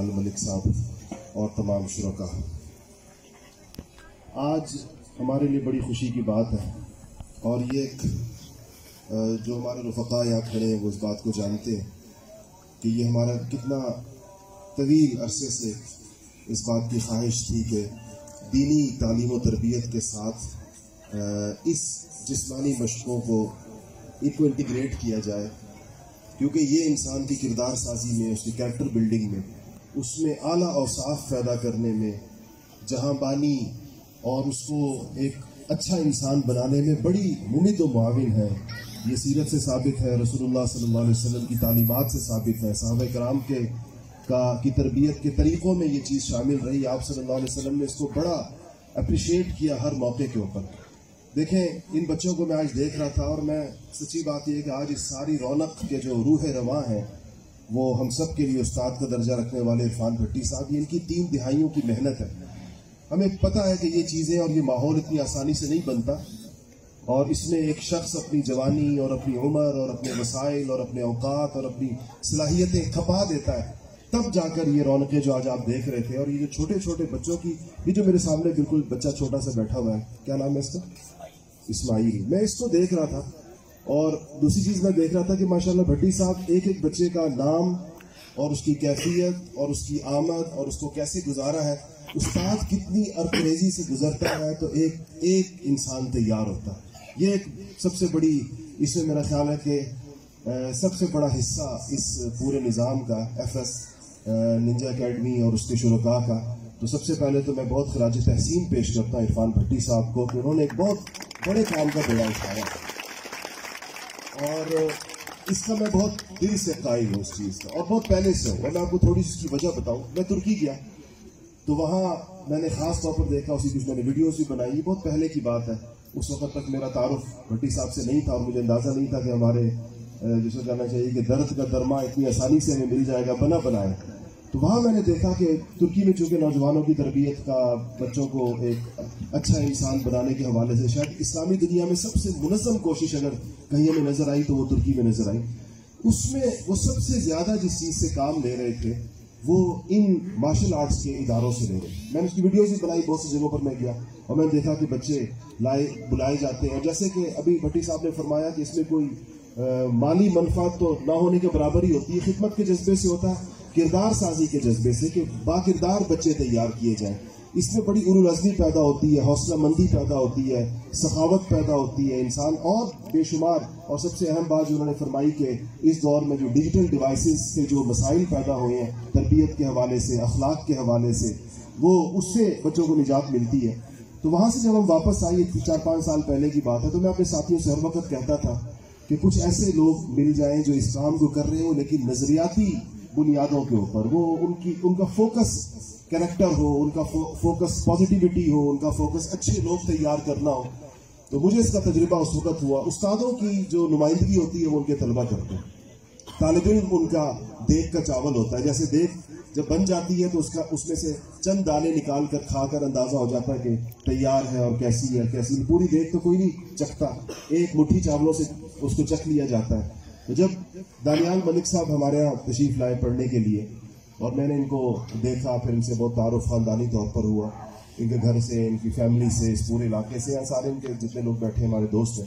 دانیال ملک صاحب اور تمام شرکا۔ آج ہمارے لیے بڑی خوشی کی بات ہے اور یہ ایک جو ہمارے رفقا یہاں کھڑے ہیں وہ اس بات کو جانتے ہیں کہ یہ ہمارا کتنا طویل عرصے سے اس بات کی خواہش تھی کہ دینی تعلیم و تربیت کے ساتھ اس جسمانی مشقوں کو ان کو انٹیگریٹ کیا جائے، کیونکہ یہ انسان کی کردار سازی میں، اس کی کریکٹر بلڈنگ میں اس میں اعلیٰ اور صاف پیدا کرنے میں، جہاں بانی اور اس کو ایک اچھا انسان بنانے میں بڑی ممد و معاون ہے۔ یہ سیرت سے ثابت ہے، رسول اللہ صلی اللہ علیہ وسلم کی تعلیمات سے ثابت ہے۔ صحابہ کرام کے کا، کی تربیت کے طریقوں میں یہ چیز شامل رہی۔ آپ صلی اللہ علیہ وسلم نے اس کو بڑا اپریشیٹ کیا ہر موقع کے اوپر۔ دیکھیں، ان بچوں کو میں آج دیکھ رہا تھا اور میں، سچی بات یہ کہ آج اس ساری رونق کے جو روح رواں ہیں وہ ہم سب کے لیے استاد کا درجہ رکھنے والے عرفان بھٹی صاحب، یہ ان کی تین دہائیوں کی محنت ہے۔ ہمیں پتہ ہے کہ یہ چیزیں اور یہ ماحول اتنی آسانی سے نہیں بنتا۔ اور اس میں ایک شخص اپنی جوانی اور اپنی عمر اور اپنے وسائل اور اپنے اوقات اور اپنی صلاحیتیں کھپا دیتا ہے۔ تب جا کر یہ رونقیں جو آج آپ دیکھ رہے تھے اور یہ جو چھوٹے چھوٹے بچوں کی، یہ جو میرے سامنے بالکل بچہ چھوٹا سا بیٹھا ہوا ہے، کیا نام ہے اس کا؟ اسماعیل۔ میں اس کو دیکھ رہا تھا۔ اور دوسری چیز میں دیکھ رہا تھا کہ ماشاءاللہ بھٹی صاحب ایک ایک بچے کا نام اور اس کی کیفیت اور اس کی آمد اور اس کو کیسے گزارا ہے، استاد کتنی ارپریزی سے گزرتا ہے تو ایک ایک انسان تیار ہوتا ہے۔ یہ ایک سب سے بڑی، اس میں میرا خیال ہے کہ سب سے بڑا حصہ اس پورے نظام کا ایف ایس ننجا اکیڈمی اور اس کے شرکا کا۔ تو سب سے پہلے تو میں بہت خراج تحسین پیش کرتا ہوں عرفان بھٹی صاحب کو کہ انہوں نے ایک بہت بڑے کام کا بیڑا اٹھایا اور اس کا میں بہت دل سے قائل ہوں اس چیز کا۔ اور بہت پہلے سے ہوں۔ اور میں آپ کو تھوڑی سی اس کی وجہ بتاؤں۔ میں ترکی گیا۔ تو وہاں میں نے خاص طور پر دیکھا، اسی کچھ میں نے ویڈیوز بھی بنائی۔ یہ بہت پہلے کی بات ہے۔ اس وقت تک میرا تعارف بھٹی صاحب سے نہیں تھا اور مجھے اندازہ نہیں تھا کہ ہمارے جسے کہنا چاہیے کہ درد کا درما اتنی آسانی سے ہمیں مل جائے گا، بنا بنائے۔ تو وہاں میں نے دیکھا کہ ترکی میں چونکہ نوجوانوں کی تربیت کا بچوں کو ایک اچھا انسان بنانے کے حوالے سے شاید اسلامی دنیا میں سب سے منظم کوشش اگر کہیں ہمیں نظر آئی تو وہ ترکی میں نظر آئی۔ اس میں وہ سب سے زیادہ جس چیز سے کام لے رہے تھے، وہ ان مارشل آرٹس کے اداروں سے لے رہے۔ میں نے اس کی ویڈیوز بھی بنائی، بہت سی جگہوں پر میں گیا اور میں نے دیکھا کہ بچے لائے، بلائے جاتے ہیں۔ جیسے کہ ابھی بھٹی صاحب نے فرمایا کہ اس میں کوئی مالی منفعت تو نہ ہونے کے برابر ہی ہوتی ہے، خدمت کے جذبے سے ہوتا ہے۔ کردار سازی کے جذبے سے کہ با کردار بچے تیار کیے جائیں۔ اس میں بڑی ارو پیدا ہوتی ہے، حوصلہ مندی پیدا ہوتی ہے، سخاوت پیدا ہوتی ہے انسان۔ اور بے شمار اور سب سے اہم بات جو انہوں نے فرمائی کہ اس دور میں جو ڈیجیٹل ڈیوائسز سے جو مسائل پیدا ہوئے ہیں، تربیت کے حوالے سے، اخلاق کے حوالے سے، وہ اس سے بچوں کو نجات ملتی ہے۔ تو وہاں سے جب ہم واپس آئیے چار پانچ سال پہلے کی بات ہے، تو میں اپنے ساتھیوں سے ہر وقت کہتا تھا کہ کچھ ایسے لوگ مل جائیں جو اس کام کو کر رہے ہوں، لیکن نظریاتی بنیادوں کے اوپر، وہ ان کی، ان کا فوکس کریکٹر ہو، ان کا فوکس پازیٹیوٹی ہو، ان کا فوکس اچھے لوگ تیار کرنا ہو۔ تو مجھے اس کا تجربہ اس وقت ہوا۔ استادوں کی جو نمائندگی ہوتی ہے، وہ ان کے طلبہ کرتے ہیں۔ طالب علم ان کا دیکھ کا چاول ہوتا ہے۔ جیسے دیکھ جب بن جاتی ہے، تو اس کا، اس میں سے چند دانے نکال کر کھا کر اندازہ ہو جاتا ہے کہ تیار ہے اور کیسی ہے، کیسی پوری دیکھ تو کوئی نہیں چکھتا۔ ایک مٹھی چاولوں سے اس کو چکھ لیا جاتا ہے۔ جب دانیال ملک صاحب ہمارے یہاں تشریف لائے پڑھنے کے لیے، اور میں نے ان کو دیکھا، پھر ان سے بہت تعارف خاندانی طور پر ہوا۔ ان کے گھر سے، ان کی فیملی سے، اس پورے علاقے سے یا سارے ان کے جتنے لوگ بیٹھے، ہمارے دوست ہیں۔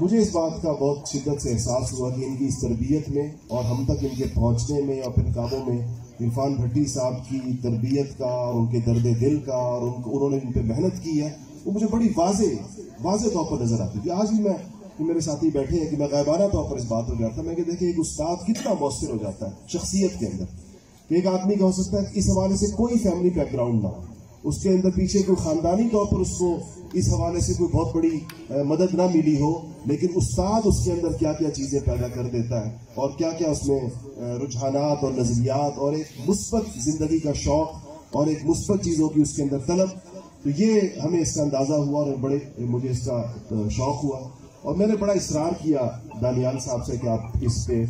مجھے اس بات کا بہت شدت سے احساس ہوا کہ ان کی اس تربیت میں، اور ہم تک ان کے پہنچنے میں، اور پھر کاموں میں، عرفان بھٹی صاحب کی تربیت کا، اور ان کے درد دل کا، اور انہوں نے ان پہ محنت کی ہے، وہ مجھے بڑی واضح واضح طور پر نظر آتی۔ تھی آج بھی میں کہ میرے ساتھی بیٹھے ہیں کہ میں غائبانہ طور پر اس بات ہو جاتا میں کہ دیکھیں، ایک استاد کتنا مؤثر ہو جاتا ہے شخصیت کے اندر۔ کہ ایک آدمی کا ہو سکتا ہے اس حوالے سے کوئی فیملی بیک گراؤنڈ نہ ہو۔ اس کے اندر پیچھے کوئی خاندانی طور پر اس کو اس حوالے سے کوئی بہت بڑی مدد نہ ملی ہو، لیکن استاد اس کے اندر کیا کیا چیزیں پیدا کر دیتا ہے اور کیا کیا اس میں رجحانات اور نظریات اور ایک مثبت زندگی کا شوق اور ایک مثبت چیزوں کی اس کے اندر طلب۔ تو یہ ہمیں اس کا اندازہ ہوا اور بڑے، مجھے اس کا شوق ہوا۔ اور میں نے بڑا اصرار کیا دانیال صاحب سے کہ آپ اس پہ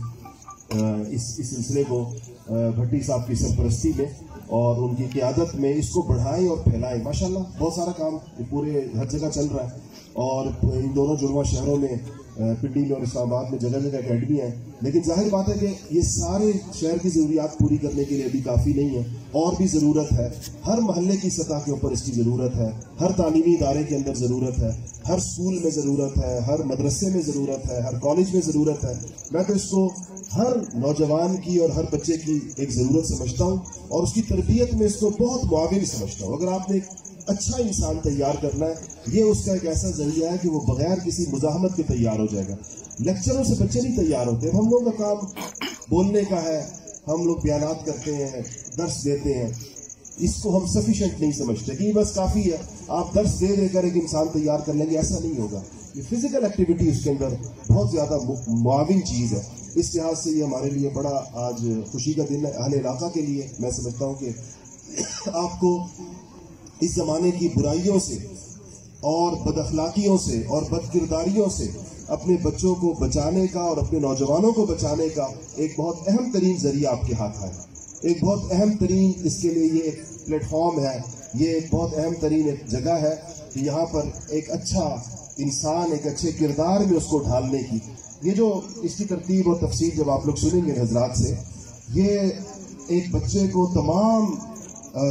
اس اس سلسلے کو بھٹی صاحب کی سرپرستی میں اور ان کی قیادت میں اس کو بڑھائیں اور پھیلائیں۔ ماشاءاللہ بہت سارا کام پورے ہر جگہ چل رہا ہے اور ان دونوں جڑواں شہروں میں پنڈی میں اور اسلام آباد میں جگہ جگہ اکیڈمی ہیں۔ لیکن ظاہر بات ہے کہ یہ سارے شہر کی ضروریات پوری کرنے کے لیے ابھی کافی نہیں ہے۔ اور بھی ضرورت ہے۔ ہر محلے کی سطح کے اوپر اس کی ضرورت ہے۔ ہر تعلیمی ادارے کے اندر ضرورت ہے۔ ہر اسکول میں ضرورت ہے، ہر مدرسے میں ضرورت ہے، ہر کالج میں ضرورت ہے۔ میں تو اس کو ہر نوجوان کی اور ہر بچے کی ایک ضرورت سمجھتا ہوں اور اس کی تربیت میں اس کو بہت معاون سمجھتا ہوں۔ اگر آپ نے ایک اچھا انسان تیار کرنا ہے، یہ اس کا ایک ایسا ذریعہ ہے کہ وہ بغیر کسی مزاحمت کے تیار ہو جائے گا۔ لیکچروں سے بچے نہیں تیار ہوتے۔ ہم لوگوں کا کام بولنے کا ہے، ہم لوگ بیانات کرتے ہیں، درس دیتے ہیں۔ اس کو ہم سفیشینٹ نہیں سمجھتے۔ کہ یہ بس کافی ہے۔ آپ درس دے دے کر ایک انسان تیار کر لیں گے، ایسا نہیں ہوگا۔ یہ فزیکل ایکٹیویٹی اس کے اندر بہت زیادہ معاون چیز ہے۔ اس لحاظ سے یہ ہمارے لیے بڑا آج خوشی کا دن ہے۔ اہل علاقہ کے لیے میں سمجھتا ہوں کہ آپ کو اس زمانے کی برائیوں سے اور بد اخلاقیوں سے اور بد کرداریوں سے اپنے بچوں کو بچانے کا اور اپنے نوجوانوں کو بچانے کا ایک بہت اہم ترین ذریعہ آپ کے ہاتھ ہے ایک بہت اہم ترین اس کے لیے یہ ایک پلیٹ فارم ہے، یہ ایک بہت اہم ترین ایک جگہ ہے کہ یہاں پر ایک اچھا انسان، ایک اچھے کردار میں اس کو ڈھالنے کی۔ یہ جو اس کی ترتیب اور تفصیل جب آپ لوگ سنیں گے حضرات سے، یہ ایک بچے کو تمام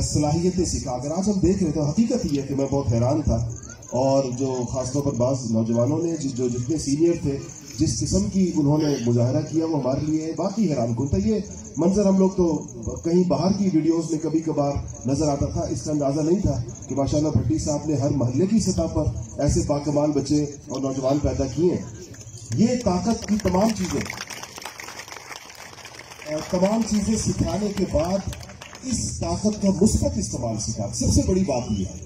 صلاحیتیں سکھا۔ اگر آج ہم دیکھ رہے تو حقیقت یہ ہے کہ میں بہت حیران تھا۔ اور جو خاص طور پر بعض نوجوانوں نے، جو جتنے سینئر تھے جس قسم کی انہوں نے مظاہرہ کیا وہ ہمارے لیے باقی حیران کن تھا۔ یہ منظر ہم لوگ تو کہیں باہر کی ویڈیوز میں کبھی کبھار نظر آتا تھا، اس کا اندازہ نہیں تھا کہ ماشاء اللہ بھٹی صاحب نے ہر محلے کی سطح پر ایسے باکمال بچے اور نوجوان پیدا کیے یہ طاقت کی تمام چیزیں تمام چیزیں سکھانے کے بعد اس طاقت کا مثبت استعمال سکھا سب سے بڑی بات یہ ہے،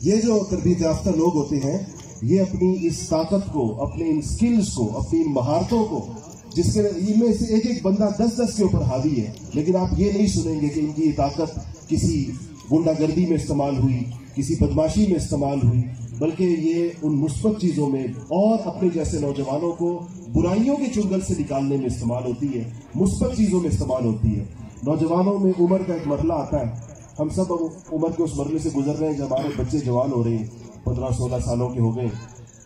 یہ جو تربیت یافتہ لوگ ہوتے ہیں یہ اپنی اس طاقت کو، اپنے ان سکلز کو، اپنی ان مہارتوں کو، جس کے ان میں سے ایک ایک بندہ دس دس کے اوپر حاوی ہے، لیکن آپ یہ نہیں سنیں گے کہ ان کی یہ طاقت کسی گنڈا گردی میں استعمال ہوئی، کسی بدماشی میں استعمال ہوئی، بلکہ یہ ان مثبت چیزوں میں اور اپنے جیسے نوجوانوں کو برائیوں کے چنگل سے نکالنے میں استعمال ہوتی ہے، مثبت چیزوں میں استعمال ہوتی ہے۔ نوجوانوں میں عمر کا ایک مرحلہ آتا ہے۔ ہم سب عمر کے اس مرحلے سے گزر رہے ہیں جب ہمارے بچے جوان ہو رہے ہیں۔ پندرہ سولہ سالوں کے ہو گئے۔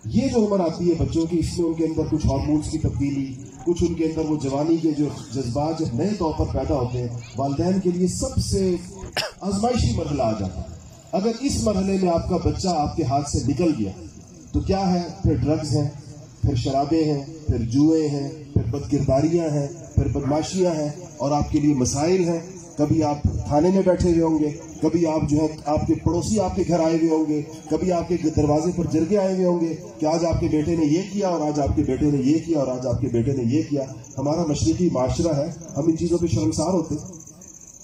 یہ جو عمر آتی ہے بچوں کی، اس میں ان کے اندر کچھ ہارمونس کی تبدیلی، کچھ ان کے اندر وہ جوانی کے جو جذبات جب نئے طور پر پیدا ہوتے ہیں، والدین کے لیے سب سے آزمائشی مرحلہ آ جاتا ہے۔ اگر اس مرحلے میں آپ کا بچہ آپ کے ہاتھ سے نکل گیا، تو کیا ہے؟ پھر ڈرگز ہیں، پھر شرابیں ہیں، پھر جوئے ہیں، پھر بد کرداریاں ہیں، پھر بدماشیاں ہیں اور آپ کے لیے مسائل ہیں۔ کبھی آپ تھانے میں بیٹھے ہوئے ہوں گے، کبھی آپ جو ہے آپ کے پڑوسی آپ کے گھر آئے ہوئے ہوں گے، کبھی آپ کے دروازے پر جرگے آئے ہوئے ہوں گے کہ آج آپ کے بیٹے نے یہ کیا اور آج آپ کے بیٹے نے یہ کیا اور آج آپ کے بیٹے نے یہ کیا۔ ہمارا مشرقی معاشرہ ہے، ہم ان چیزوں پہ شرمسار ہوتے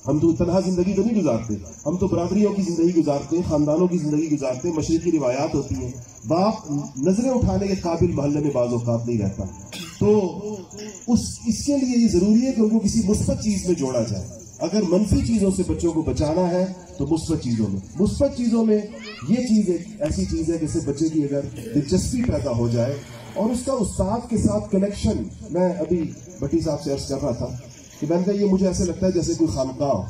ہم تو تنہا زندگی تو نہیں گزارتے، ہم تو برادریوں کی زندگی گزارتے ہیں، خاندانوں کی زندگی گزارتے ہیں، مشرقی روایات ہوتی ہیں۔ باپ نظریں اٹھانے کے قابل محلے میں بعض اوقات نہیں رہتا۔ تو اس اس کے لیے یہ ضروری ہے کہ ان کو کسی مثبت چیز میں جوڑا جائے۔ اگر منفی چیزوں سے بچوں کو بچانا ہے تو مثبت چیزوں میں۔ مثبت چیزوں میں یہ چیز ایک ایسی چیز ہے جس سے بچے کی اگر دلچسپی پیدا ہو جائے اور اس کا استاد کے ساتھ کنیکشن میں ابھی بٹی صاحب سے عرض کر رہا تھا کہ میں نے کہا یہ مجھے ایسے لگتا ہے جیسے کوئی خانقاہ ہو۔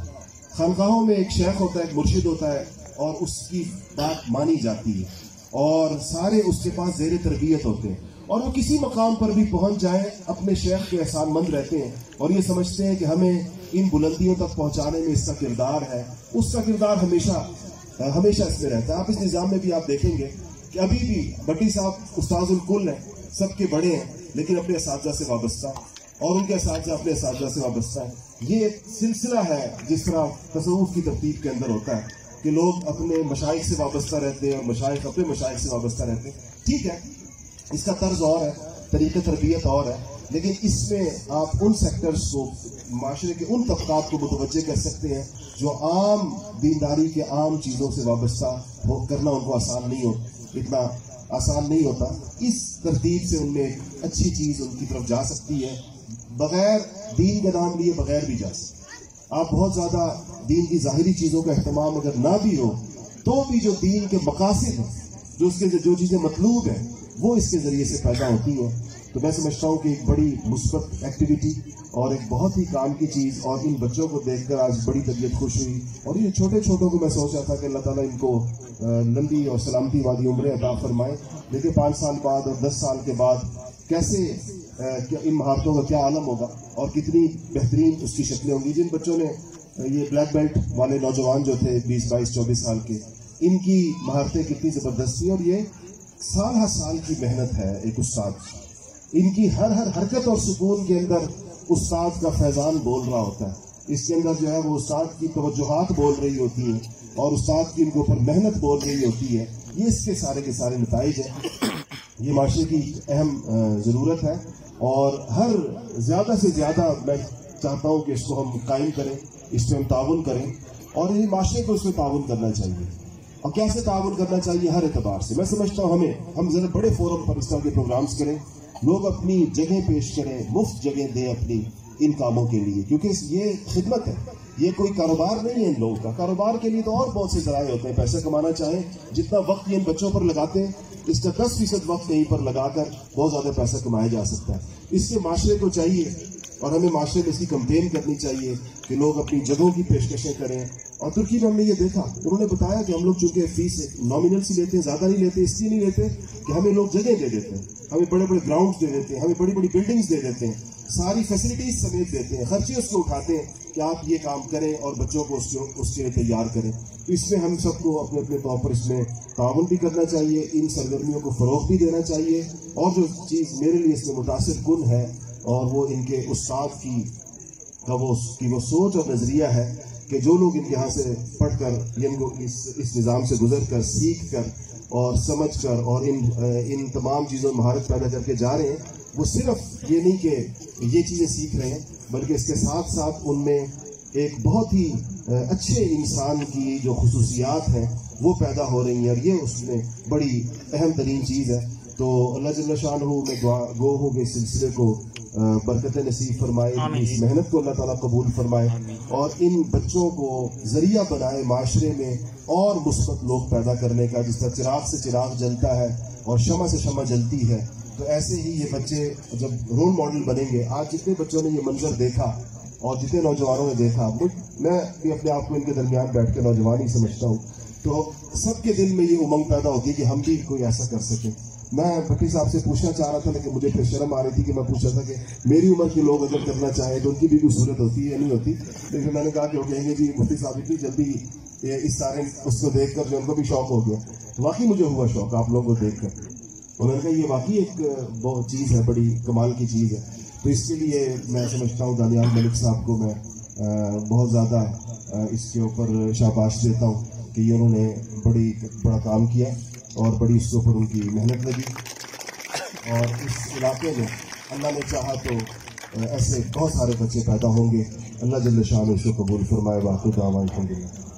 خانقاہوں میں ایک شیخ ہوتا ہے، ایک مرشد ہوتا ہے اور اس کی بات مانی جاتی ہے اور سارے اس کے پاس زیر تربیت ہوتے ہیں۔ اور وہ کسی مقام پر بھی پہنچ جائیں، اپنے شیخ کے احسان مند رہتے ہیں۔ اور یہ سمجھتے ہیں کہ ہمیں ان بلندیوں تک پہنچانے میں اس کا کردار ہے۔ اس کا کردار ہمیشہ ہمیشہ اس میں رہتا ہے۔ آپ اس نظام میں بھی آپ دیکھیں گے کہ ابھی بھی بٹی صاحب استاذ الکل ہیں، سب کے بڑے ہیں، لیکن اپنے اساتذہ سے وابستہ اور ان کے اساتذہ اپنے اساتذہ سے وابستہ ہیں۔ یہ ایک سلسلہ ہے جس طرح تصوف کی ترتیب کے اندر ہوتا ہے کہ لوگ اپنے مشائق سے وابستہ رہتے ہیں اور مشائق اپنے مشائق سے وابستہ رہتے ہیں۔ ٹھیک ہے اس کا طرز اور ہے، طریقہ تربیت اور ہے، لیکن اس میں آپ ان سیکٹرز کو، معاشرے کے ان طبقات کو متوجہ کر سکتے ہیں جو عام دینداری کے عام چیزوں سے وابستہ ہو، کرنا ان کو آسان نہیں ہو، اتنا آسان نہیں ہوتا۔ اس ترتیب سے ان میں ایک اچھی چیز ان کی طرف جا سکتی ہے، بغیر دین کا نام لیے بغیر بھی جا سکتے آپ بہت زیادہ دین کی ظاہری چیزوں کا اہتمام اگر نہ بھی ہو، تو بھی جو دین کے مقاصد ہیں، جو اس کے جو چیزیں مطلوب ہیں وہ اس کے ذریعے سے پیدا ہوتی ہیں تو میں سمجھتا ہوں کہ ایک بڑی مثبت ایکٹیویٹی اور ایک بہت ہی کام کی چیز اور ان بچوں کو دیکھ کر آج بڑی طبیعت خوش ہوئی۔ اور یہ چھوٹے چھوٹوں کو میں سوچا تھا کہ اللہ تعالیٰ ان کو لمبی اور سلامتی والی عمریں عطا فرمائے۔ دیکھیں، پانچ سال بعد اور دس سال کے بعد کیسے ان مہارتوں کا کیا عالم ہوگا اور کتنی بہترین اس کی شکلیں ہوں گی۔ جن بچوں نے یہ بلیک بیلٹ والے نوجوان جو تھے بیس، بائیس، چوبیس سال کے، ان کی مہارتیں کتنی زبردست تھیں۔ اور یہ سال ہر سال کی محنت ہے ایک استاد ان کی ہر ہر حرکت اور سکون کے اندر استاد کا فیضان بول رہا ہوتا ہے۔ اس کے اندر جو ہے وہ استاد کی توجہات بول رہی ہوتی ہیں اور استاد کی ان کے اوپر محنت بول رہی ہوتی ہے۔ یہ اس کے سارے کے سارے نتائج ہیں۔ یہ معاشرے کی اہم ضرورت ہے۔ اور ہر زیادہ سے زیادہ میں چاہتا ہوں کہ اس کو ہم قائم کریں، اس پہ ہم تعاون کریں۔ اور یہ معاشرے کو اس میں تعاون کرنا چاہیے۔ اور کیسے تعاون کرنا چاہیے ہر اعتبار سے؟ میں سمجھتا ہوں ہمیں ہم ذرا بڑے فورم پر اس طرح کے پروگرامز کریں۔ لوگ اپنی جگہ پیش کریں، مفت جگہ دیں اپنی ان کاموں کے لیے، کیونکہ یہ خدمت ہے۔ یہ کوئی کاروبار نہیں ہے ان لوگوں کا۔ کاروبار کے لیے تو اور بہت سے ذرائع ہوتے ہیں۔ پیسے کمانا چاہیں، جتنا وقت یہ ان بچوں پر لگاتے ہیں، اس کا دس فیصد وقت یہیں پر لگا کر بہت زیادہ پیسہ کمایا جا سکتا ہے۔ اس سے معاشرے کو چاہیے اور ہمیں معاشرے میں اس کی کمپین کرنی چاہیے کہ لوگ اپنی جگہوں کی پیشکشیں کریں۔ اور ترکی میں ہم نے یہ دیکھا، انہوں نے بتایا کہ ہم لوگ چونکہ فیس نامنل سی لیتے ہیں، زیادہ نہیں لیتے، اس لیے نہیں لیتے کہ ہمیں لوگ جگہ دے دیتے ہیں، ہمیں بڑے بڑے گراؤنڈ دے دیتے ہیں، ہمیں بڑی بڑی بلڈنگز دے دیتے ہیں، ساری فیسلٹیز سمیت دیتے ہیں، خرچے اس کو اٹھاتے ہیں کہ آپ یہ کام کریں اور بچوں کو اس کے لیے تیار کریں۔ تو اس میں ہم سب کو اپنے اپنے طور پر اس میں تعاون بھی کرنا چاہیے، ان سرگرمیوں کو فروغ بھی دینا چاہیے۔ اور جو چیز میرے لیے اس میں متاثر کن ہے، اور وہ ان کے استاد کی، کا وہ، کی وہ سوچ اور نظریہ ہے کہ جو لوگ ان کے یہاں سے پڑھ کر یعنی اس اس نظام سے گزر کر، سیکھ کر اور سمجھ کر اور ان ان تمام چیزوں میں مہارت پیدا کر کے جا رہے ہیں، وہ صرف یہ نہیں کہ یہ چیزیں سیکھ رہے ہیں، بلکہ اس کے ساتھ ساتھ ان میں ایک بہت ہی اچھے انسان کی جو خصوصیات ہیں، وہ پیدا ہو رہی ہیں اور یہ اس میں بڑی اہم ترین چیز ہے۔ تو اللہ جل شاہ میں گو ہوں کہ اس سلسلے کو برکت نصیب فرمائے اس محنت کو اللہ تعالیٰ قبول فرمائے اور ان بچوں کو ذریعہ بنائے معاشرے میں اور مثبت لوگ پیدا کرنے کا جس طرح چراغ سے چراغ جلتا ہے اور شمع سے شمع جلتی ہے۔ تو ایسے ہی یہ بچے جب رول ماڈل بنیں گے آج جتنے بچوں نے یہ منظر دیکھا اور جتنے نوجوانوں نے دیکھا میں بھی اپنے آپ کو ان کے درمیان بیٹھ کے نوجوان ہی سمجھتا ہوں۔ تو سب کے دل میں یہ امنگ پیدا ہوتی ہے کہ ہم بھی کوئی ایسا کر سکیں۔ میں بٹی صاحب سے پوچھنا چاہ رہا تھا، لیکن مجھے پھر شرم آ رہی تھی کہ میں پوچھا تھا کہ میری عمر کے لوگ اگر کرنا چاہیں تو ان کی بھی کوئی صورت ہوتی ہے یا نہیں ہوتی؟ لیکن میں نے کہا کہ وہ کہیں گے جی مفتی صاحب اتنی جلدی اس سارے اس کو دیکھ کر جو ان کو بھی شوق ہو گیا. واقعی مجھے ہوا شوق آپ لوگوں کو دیکھ کر۔ انہوں نے کہا، یہ واقعی ایک بہت چیز ہے، بڑی کمال کی چیز ہے۔ تو اس کے لیے میں سمجھتا ہوں، دانیال ملک صاحب کو میں بہت زیادہ اس کے اوپر شاباش دیتا ہوں کہ یہ انہوں نے بڑی، بڑا کام کیا اور بڑی اس کے اوپر ان کی محنت لگی۔ اور اس علاقے میں اللہ نے چاہا تو ایسے بہت سارے بچے پیدا ہوں گے۔ اللہ جل شاہ اس کو قبول فرمائے۔ باقی الحمد للہ